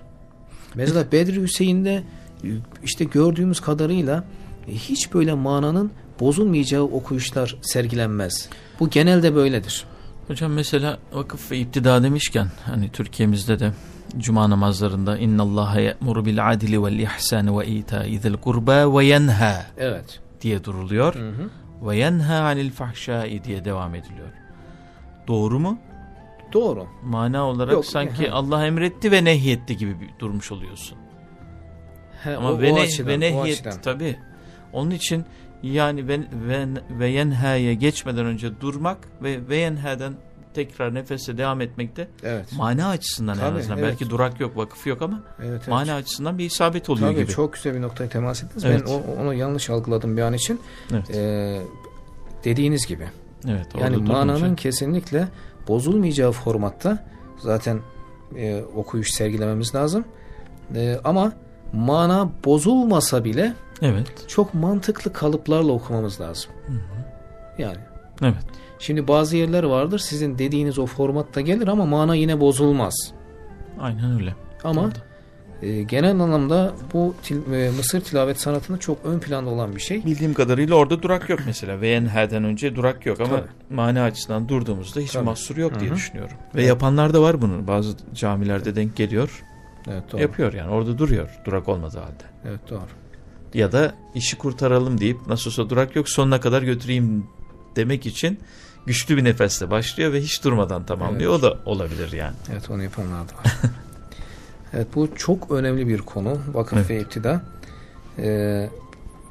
Mesela Bedri Hüseyin'de e, işte gördüğümüz kadarıyla e, hiç böyle mananın bozulmayacağı okuyuşlar sergilenmez. Bu genelde böyledir. Hocam mesela vakıf ve iptida demişken hani Türkiye'mizde de cuma namazlarında inna Allaha ya'muru bil adli vel ihsani ve ita'i zil kurba ve yenha Evet. diye duruluyor. Hı hı. Ve yenha anil fahşai diye devam ediliyor. Doğru mu? Doğru. Mana olarak Yok, sanki ha. Allah emretti ve nehyetti gibi durmuş oluyorsun. He, Ama o, ve, o açıdan, ve o nehyet açıdan. tabi. Onun için yani ve, ve, ve yenha'ya geçmeden önce durmak ve ve yenha'dan tekrar nefese devam etmekte Evet. mana açısından en Tabii, azından. evet. Belki durak yok, vakıf yok ama Evet, evet. mana açısından bir isabet oluyor Tabii gibi. çok güzel bir noktaya temas ettiniz. Evet. Ben o- onu yanlış algıladım bir an için. Evet. Ee, dediğiniz gibi. evet Yani mananın kesinlikle bozulmayacağı formatta zaten e, okuyuş sergilememiz lazım. E, ama mana bozulmasa bile Evet. çok mantıklı kalıplarla okumamız lazım. Yani Evet. şimdi bazı yerler vardır sizin dediğiniz o formatta gelir ama mana yine bozulmaz. Aynen öyle. Ama Doğru. e, genel anlamda bu til- e, Mısır tilavet sanatında çok ön planda olan bir şey. Bildiğim kadarıyla orada durak yok mesela. Ve yenha'den önce durak yok ama Tabii. mana açısından durduğumuzda hiç Tabii. mahsur yok diye Hı hı. düşünüyorum. Ve yapanlar da var bunu. Bazı camilerde denk geliyor. Evet doğru. Yapıyor yani orada duruyor durak olmadığı halde. Evet doğru. Ya da işi kurtaralım deyip nasıl olsa durak yok sonuna kadar götüreyim demek için güçlü bir nefesle başlıyor ve hiç durmadan tamamlıyor. O da olabilir yani. Evet onu yapanlar da var. evet bu çok önemli bir konu. Vakıf Evet. ve iptida. Ee,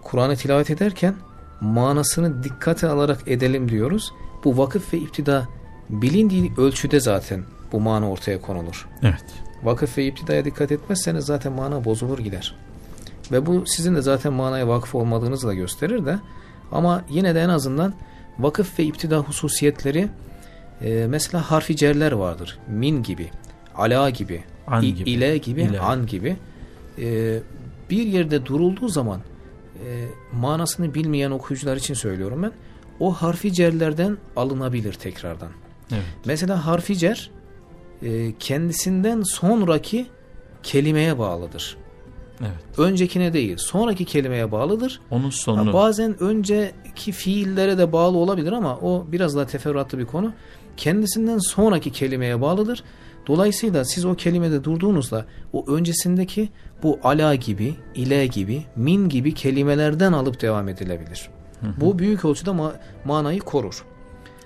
Kur'an'ı tilavet ederken manasını dikkate alarak edelim diyoruz. Bu vakıf ve iptida bilindiği ölçüde zaten bu mana ortaya konulur. Evet. Vakıf ve iptidaya dikkat etmezseniz zaten mana bozulur gider. Ve bu sizin de zaten manaya vakıf olmadığınızı da gösterir de ama yine de en azından vakıf ve iptida hususiyetleri e, mesela harfi cerler vardır. Min gibi, ala gibi, An i- gibi. ile gibi, İle. an gibi. E, bir yerde durulduğu zaman e, manasını bilmeyen okuyucular için söylüyorum ben. O harfi cerlerden alınabilir tekrardan. Evet. Mesela harfi cer e, kendisinden sonraki kelimeye bağlıdır. Evet. Öncekine değil, sonraki kelimeye bağlıdır. Onun Ha, sonunu bazen önceki fiillere de bağlı olabilir ama o biraz daha teferruatlı bir konu. Kendisinden sonraki kelimeye bağlıdır. Dolayısıyla siz o kelimede durduğunuzda o öncesindeki bu ala gibi, ile gibi, min gibi kelimelerden alıp devam edilebilir. Bu büyük ölçüde ma- manayı korur.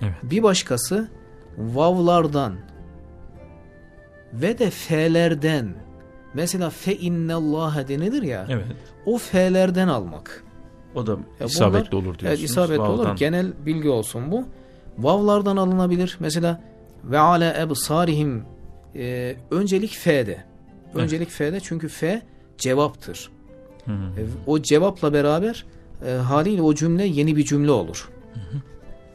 Evet. Bir başkası vavlardan ve de fe'lerden mesela fe innallâhe denilir ya Evet. o fe'lerden almak. O da Ya isabetli bunlar- olur diyorsunuz. Evet isabetli olur. Vav'dan. Genel bilgi olsun bu. Vavlardan alınabilir. Mesela ve ala ebsarihim e, öncelik fe'de. Öncelik fe'de çünkü fe cevaptır. Hı hı. E, o cevapla beraber e, haliyle o cümle yeni bir cümle olur.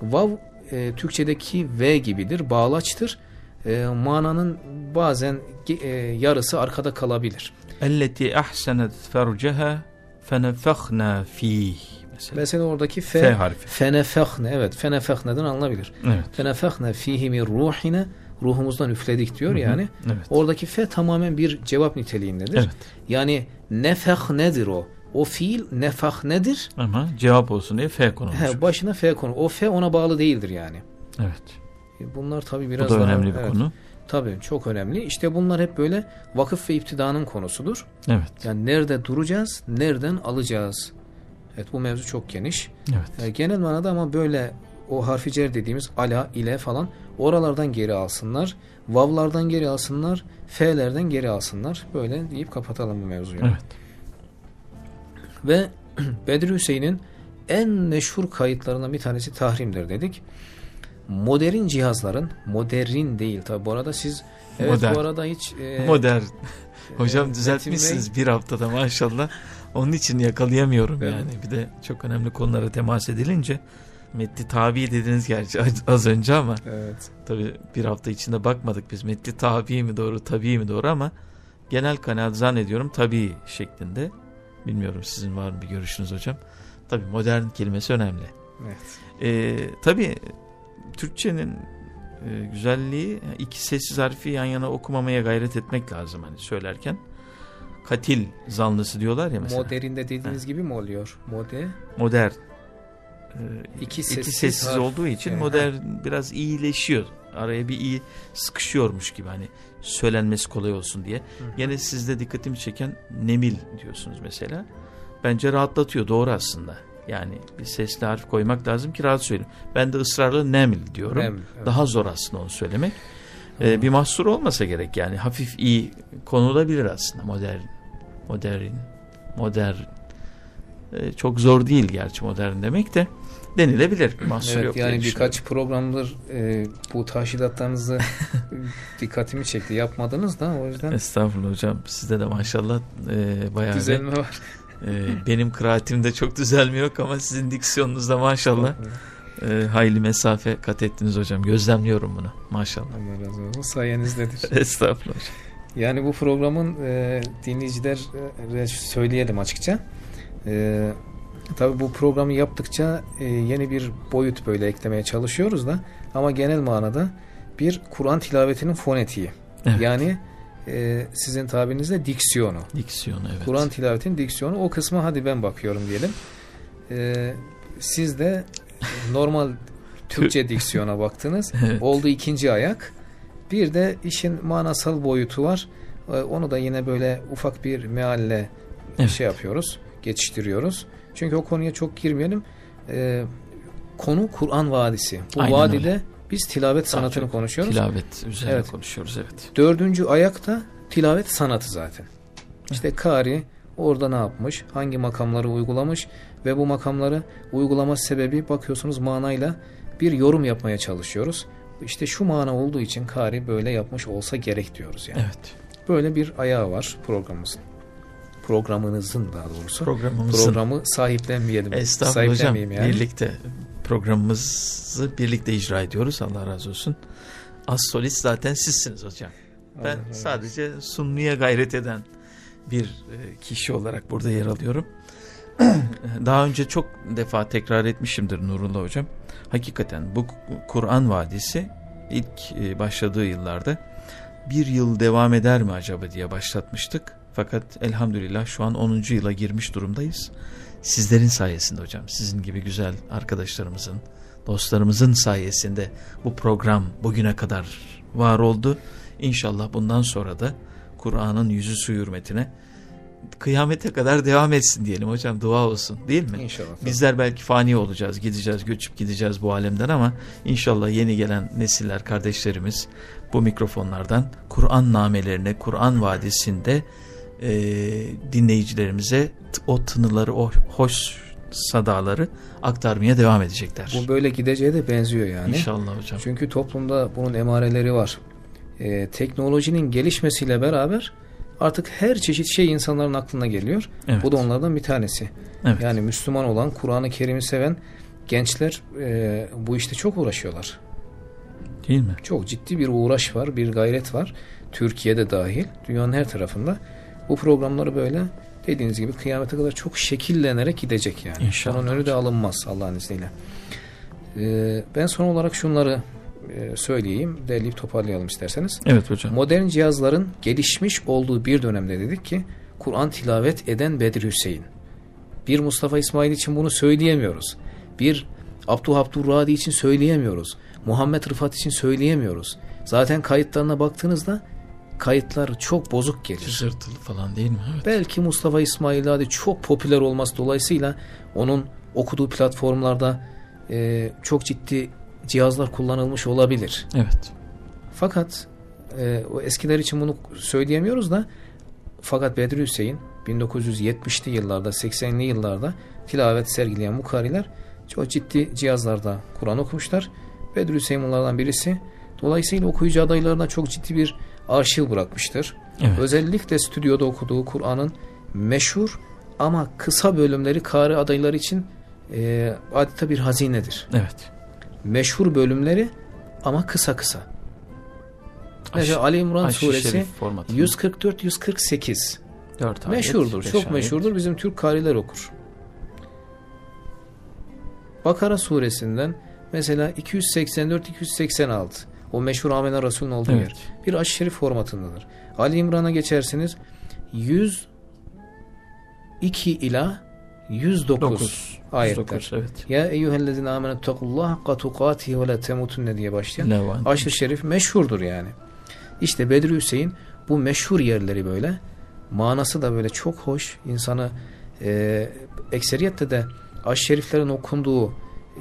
Vav e, Türkçedeki V gibidir, bağlaçtır. E, mananın bazen e, yarısı arkada kalabilir. Elleti ahsenet ferceha fenefekhna fih. Mesela. Mesela oradaki F F, harfi. fenefehne, evet fenefehne'den alınabilir. Evet. Fenefehne fihi min ruhine, ruhumuzdan üfledik diyor Hı hı. yani. Evet. Oradaki fe tamamen bir cevap niteliğindedir. Evet. Yani nefeh nedir o? O fiil nefah nedir? Ama cevap olsun diye F konulmuş. He, başına F konu. O F ona bağlı değildir yani. Evet. E, Bunlar tabii Bu biraz da daha önemli bir evet, konu. Tabii çok önemli. İşte bunlar hep böyle vakıf ve iptidanın konusudur. Evet. Yani nerede duracağız, nereden alacağız? Evet bu mevzu çok geniş. Evet. E, genel manada ama böyle o harfi cer dediğimiz ala, ile falan oralardan geri alsınlar. Vavlardan geri alsınlar. F'lerden geri alsınlar. Böyle deyip kapatalım bu mevzuyu. Evet. Ve Bedri Hüseyin'in en meşhur kayıtlarından bir tanesi tahrimdir dedik. Modern cihazların, modern değil tabi bu arada siz evet Modern. bu arada hiç e, Modern. Hocam Metin düzeltmişsiniz bir haftada maşallah. Onun için yakalayamıyorum Evet. yani. Bir de çok önemli konulara temas edilince metli tabi dediniz gerçi az- az önce ama Evet. tabi bir hafta içinde bakmadık biz metli tabi mi doğru tabi mi doğru ama genel kanaat zannediyorum tabi şeklinde. Bilmiyorum sizin var mı bir görüşünüz hocam. Tabi modern kelimesi önemli. Evet. Ee, tabii Türkçenin e, güzelliği iki sessiz harfi yan yana okumamaya gayret etmek lazım hani söylerken. Katil zanlısı diyorlar ya mesela. Modernde dediğiniz gibi mi oluyor? Mode Modern. Ee, iki iki sessiz, sessiz harf. olduğu için Evet. modern biraz iyileşiyor. Araya bir iyi sıkışıyormuş gibi hani söylenmesi kolay olsun diye. Gene sizde dikkatimi çeken nemil diyorsunuz mesela. Bence rahatlatıyor doğru aslında. Yani bir sesli harf koymak lazım ki rahat söyleyeyim. Ben de ısrarla nemil diyorum. Nem, evet. Daha zor aslında onu söylemek. Ee, bir mahsur olmasa gerek yani. Hafif iyi konulabilir aslında modern. Modern. Modern. Ee, çok zor değil gerçi modern demek de denilebilir. Mahsur Evet, yok yani birkaç programdır e, bu taşidatlarınızı dikkatimi çekti. Yapmadınız da o yüzden Estağfurullah hocam. Sizde de maşallah e, bayağı bir, düzelme var. E, benim kıraatimde çok düzelme yok ama sizin diksiyonunuzda maşallah e, hayli mesafe kat ettiniz hocam. Gözlemliyorum bunu. Maşallah. Allah razı olsun. Sayenizdedir. Estağfurullah. Yani bu programın e, dinleyiciler e, söyleyelim açıkça. E, tabii bu programı yaptıkça e, yeni bir boyut böyle eklemeye çalışıyoruz da ama genel manada bir Kur'an tilavetinin fonetiği. Evet. Yani e, sizin tabirinizle diksiyonu. Diksiyonu evet. Kur'an tilavetinin diksiyonu o kısma hadi ben bakıyorum diyelim. E, siz de normal Türkçe diksiyona baktınız. Evet. Oldu ikinci ayak. Bir de işin manasal boyutu var. Ee, Onu da yine böyle ufak bir mealle Evet. şey yapıyoruz, geçiştiriyoruz. Çünkü o konuya çok girmeyelim. Ee, konu Kur'an Vadisi. Bu Aynen vadide öyle. Biz tilavet Daha sanatını konuşuyoruz. Tilavet üzerine Evet. konuşuyoruz evet. Dördüncü ayakta tilavet sanatı zaten. İşte kari orada ne yapmış, hangi makamları uygulamış ve bu makamları uygulama sebebi bakıyorsunuz manayla bir yorum yapmaya çalışıyoruz. İşte şu mana olduğu için kari böyle yapmış olsa gerek diyoruz yani. Evet. Böyle bir ayağı var programımızın. Programınızın daha doğrusu. Programımızın Programı sahiplenmeyelim. Estağfurullah hocam. Yani. Birlikte programımızı birlikte icra ediyoruz. Allah razı olsun. Az solist zaten sizsiniz hocam. Ben Allah sadece sunmaya gayret eden bir e, kişi olarak burada yer alıyorum. Daha önce çok defa tekrar etmişimdir Nurullah hocam. Hakikaten bu Kur'an Vadisi ilk e, başladığı yıllarda bir yıl devam eder mi acaba diye başlatmıştık. Fakat elhamdülillah şu an 10. yıla girmiş durumdayız. Sizlerin sayesinde hocam, sizin gibi güzel arkadaşlarımızın, dostlarımızın sayesinde bu program bugüne kadar var oldu. İnşallah bundan sonra da Kur'an'ın yüzü su hürmetine kıyamete kadar devam etsin diyelim hocam dua olsun değil mi? İnşallah. Bizler belki fani olacağız, gideceğiz, göçüp gideceğiz bu alemden ama inşallah yeni gelen nesiller, kardeşlerimiz bu mikrofonlardan Kur'an namelerine, Kur'an vadisinde e, dinleyicilerimize o tınıları, o hoş sadaları aktarmaya devam edecekler. Bu böyle gideceğe de benziyor yani. İnşallah hocam. Çünkü toplumda bunun emareleri var. Ee, teknolojinin gelişmesiyle beraber artık her çeşit şey insanların aklına geliyor. Evet. Bu da onlardan bir tanesi. Evet. Yani Müslüman olan, Kur'an-ı Kerim'i seven gençler e, bu işte çok uğraşıyorlar. Değil mi? Çok ciddi bir uğraş var, bir gayret var. Türkiye'de dahil, dünyanın her tarafında. Bu programları böyle dediğiniz gibi kıyamete kadar çok şekillenerek gidecek yani. İnşallah Onun önü de alınmaz Allah'ın izniyle. Ee, ben son olarak şunları e, söyleyeyim, derleyip toparlayalım isterseniz. Evet hocam. Modern cihazların gelişmiş olduğu bir dönemde dedik ki Kur'an tilavet eden Bedir Hüseyin. Bir Mustafa İsmail için bunu söyleyemiyoruz. Bir Abdü Abdurradi için söyleyemiyoruz. Muhammed Rıfat için söyleyemiyoruz. Zaten kayıtlarına baktığınızda kayıtlar çok bozuk gelir. Cızırtılı falan değil mi? Evet. Belki Mustafa İsmail Hadi çok popüler olması dolayısıyla onun okuduğu platformlarda e, çok ciddi cihazlar kullanılmış olabilir. Evet. Fakat e, o eskiler için bunu söyleyemiyoruz da fakat Bedri Hüseyin 1970'li yıllarda 80'li yıllarda tilavet sergileyen mukariler çok ciddi cihazlarda Kur'an okumuşlar. Bedri Hüseyin bunlardan birisi. Dolayısıyla okuyucu adaylarına çok ciddi bir arşiv bırakmıştır. Evet. Özellikle stüdyoda okuduğu Kur'an'ın meşhur ama kısa bölümleri kari adayları için e, adeta bir hazinedir. Evet. Meşhur bölümleri ama kısa kısa. Mesela Aş- Ali İmran Aşırı suresi şerif formatı. 144-148 Dört ayet, meşhurdur. beş Çok ayet. meşhurdur. Bizim Türk kariler okur. Bakara suresinden mesela 284-286 o meşhur Amenna Resul'ün olduğu Evet. yer. Bir aşırı şerif formatındadır. Ali İmran'a geçersiniz 102 ila 109 Dokuz. ayetler. 109, evet. Ya eyyühellezine amenet takullaha hakka tukatihi ve la temutunne diye başlayan Levan. aşırı şerif meşhurdur yani. İşte Bedri Hüseyin bu meşhur yerleri böyle manası da böyle çok hoş insanı e, ekseriyette de aşırı şeriflerin okunduğu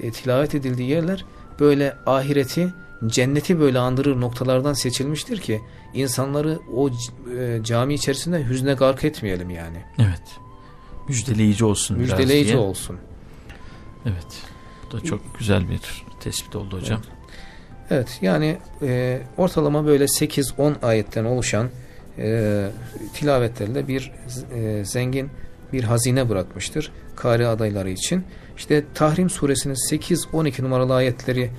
e, tilavet edildiği yerler böyle ahireti cenneti böyle andırır noktalardan seçilmiştir ki insanları o e, cami içerisinde hüzne gark etmeyelim yani. Evet. Müjdeleyici olsun biraz Müjdeleyici diye. olsun. Evet. Bu da çok güzel bir tespit oldu hocam. Evet yani e, ortalama böyle 8-10 ayetten oluşan e, tilavetlerle bir e, zengin bir hazine bırakmıştır kari adayları için. İşte Tahrim suresinin 8-12 numaralı ayetleri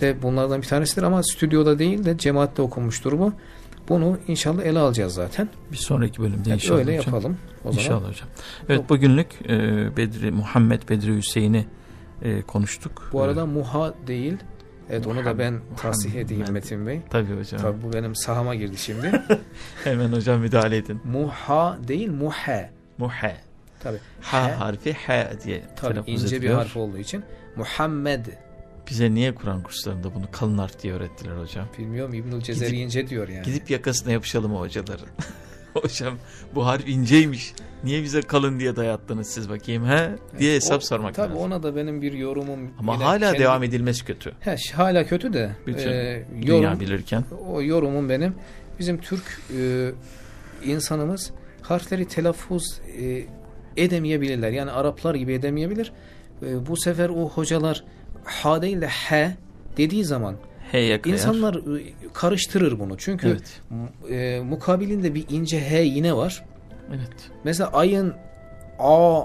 de bunlardan bir tanesidir ama stüdyoda değil de cemaatte okunmuştur bu. Bunu inşallah ele alacağız zaten. Bir sonraki bölümde inşallah öyle hocam. yapalım o zaman. İnşallah hocam. Evet bugünlük e, Bedri Muhammed Bedri Hüseyin'i e, konuştuk. Bu arada muha değil. Evet onu da ben tahsih edeyim Muhammed. Metin Bey. Tabii hocam. Tabii bu benim sahama girdi şimdi. Hemen hocam müdahale edin. muha değil muhe. Muhe. Tabii. Ha harfi he diye Tabii ince bir ediliyor. harf olduğu için Muhammed Bize niye Kur'an kurslarında bunu kalın harf diye öğrettiler hocam? bilmiyorum İbnül Cezeri Gidip- ince diyor yani. Gidip yakasına yapışalım o hocaların. hocam bu harf inceymiş. Niye bize kalın diye dayattınız siz bakayım he? Diye hesap O- sormak Tabii lazım. ona da benim bir yorumum. Ama hala kendi- devam edilmesi kötü. He, hala kötü de Bütün e, Dünya yorum, bilirken. o yorumum benim. Bizim Türk e, insanımız harfleri telaffuz e, edemeyebilirler. Yani Araplar gibi edemeyebilir. E, bu sefer o hocalar ha değil de he dediği zaman H'ye kayar. insanlar e, karıştırır bunu. Çünkü Evet. e, mukabilinde bir ince he yine var. Evet. Mesela ayın a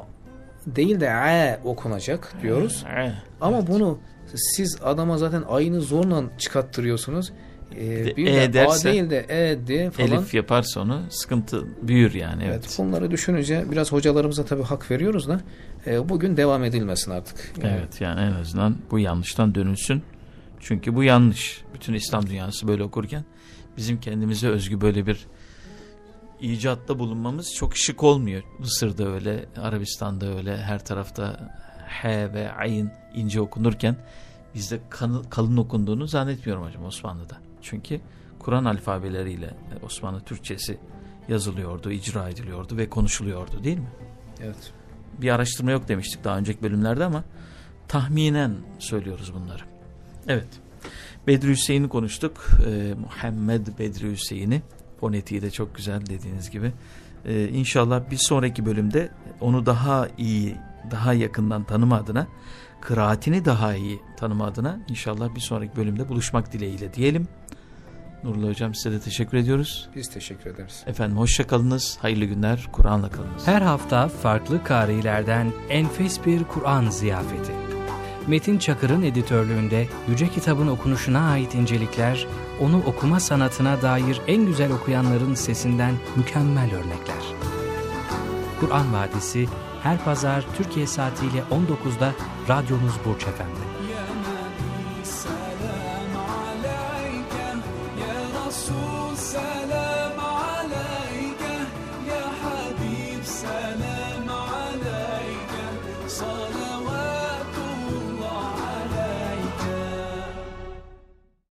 değil de e okunacak diyoruz. Eh, Ama evet. bunu siz adama zaten ayını zorla çıkarttırıyorsunuz. Ee, de e de a derse- değil de e de falan. Elif yaparsa onu sıkıntı büyür yani. evet. Evet. Bunları düşününce biraz hocalarımıza tabii hak veriyoruz da e, bugün devam edilmesin artık. Yani Evet yani en azından bu yanlıştan dönülsün. Çünkü bu yanlış. Bütün İslam dünyası böyle okurken bizim kendimize özgü böyle bir icatta bulunmamız çok şık olmuyor. Mısır'da öyle, Arabistan'da öyle, her tarafta H ve Ayn ince okunurken bizde kan- kalın okunduğunu zannetmiyorum hocam Osmanlı'da. Çünkü Kur'an alfabeleriyle Osmanlı Türkçesi yazılıyordu, icra ediliyordu ve konuşuluyordu değil mi? Evet. Bir araştırma yok demiştik daha önceki bölümlerde ama tahminen söylüyoruz bunları. Evet. Bedri Hüseyin'i konuştuk. Ee, Muhammed Bedri Hüseyin'i. Fonetiği de çok güzel dediğiniz gibi. Ee, inşallah bir sonraki bölümde onu daha iyi, daha yakından tanıma adına, kıraatini daha iyi tanıma adına inşallah bir sonraki bölümde buluşmak dileğiyle diyelim. Nurullah Hocam size de teşekkür ediyoruz. Biz teşekkür ederiz. Efendim hoşça kalınız, hayırlı günler, Kur'an'la kalınız. Her hafta farklı karilerden enfes bir Kur'an ziyafeti. Metin Çakır'ın editörlüğünde Yüce Kitabın okunuşuna ait incelikler, onu okuma sanatına dair en güzel okuyanların sesinden mükemmel örnekler. Kur'an Vadisi her pazar Türkiye saatiyle 19'da radyonuz Burç Efendi.